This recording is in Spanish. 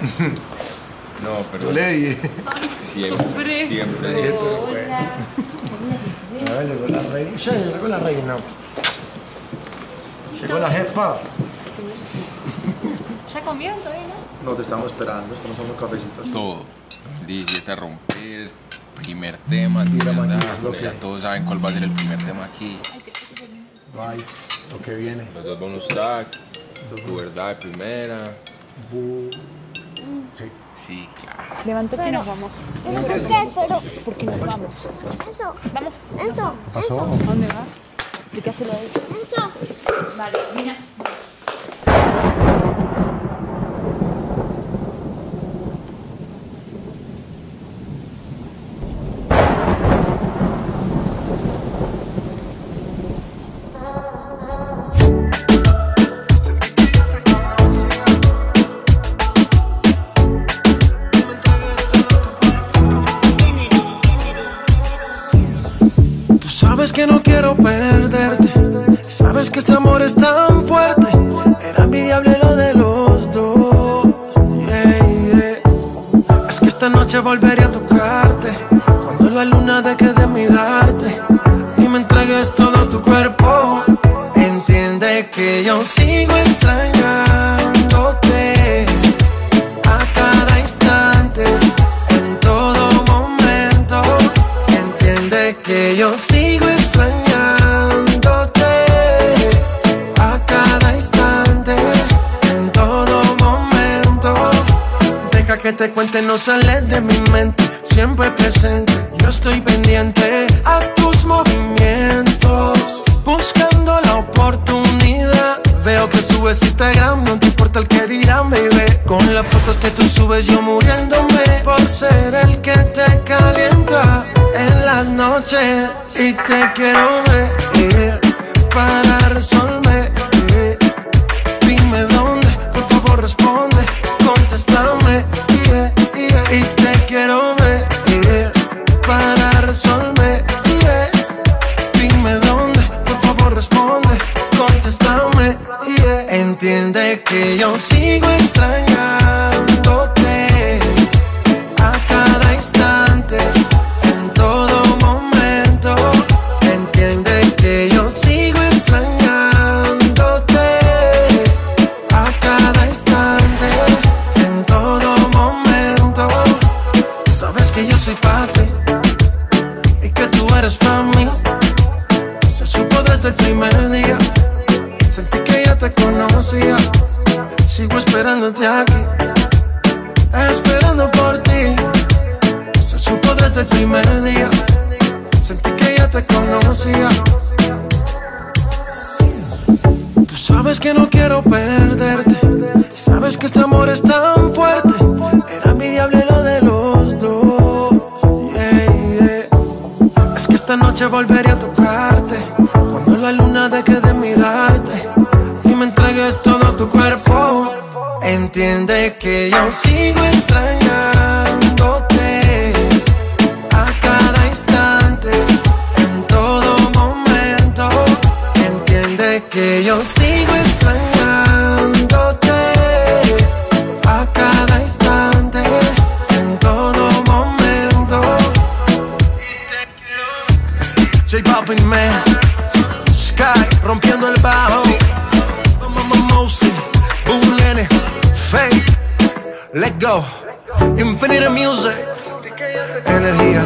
No, pero Yo le dije. siempre, siempre. Ah, llegó la reina. Ya llegó la reina. Llegó la jefa. ¿Ya comió todavía, no? No te estamos esperando, estamos tomando cafecitos. Todo. 2017 a romper, primer tema, Mira, lo ya todos saben cuál va a ser el primer tema aquí. Vibes, lo que viene. Los dos bonus track, tu verdad de primera. Bu- Sí. Claro. Levántate y nos vamos. ¿Por qué? Pero ¿Por qué nos vamos? eso, Vamos. eso. ¿A dónde vas? ¿De qué hace lo de eso. Vale, mira. Perderte. Sabes que este amor es tan fuerte. Era envidiable lo de los dos. Es que esta noche volveré a tocarte. Cuando la luna deje de mirarte. Y me entregues todo tu cuerpo. Entiende que yo sigo extrañándote. Te cuente, no sale de mi mente, siempre presente. Yo estoy pendiente a tus movimientos, buscando la oportunidad. Veo que subes Instagram, no te importa el que dirán, baby. Con las fotos que tú subes, yo muriéndome por ser el que te calienta en las noches. Y te quiero ver para resolver. Entiende que yo sigo aquí, esperando por ti. Se supo desde el primer día. Sentí que ya te conocía. Tú sabes que no quiero perderte. Sabes que este amor es tan fuerte. Era envidiable lo de los dos. Yeah. Es que esta noche volveré Entiende que yo sigo extrañándote. A cada instante. En todo momento. Entiende que yo sigo extrañándote. A cada instante. En todo momento. J Balvin, man. Sky rompiendo el bajo. Let Go, Infinite Music, Energía.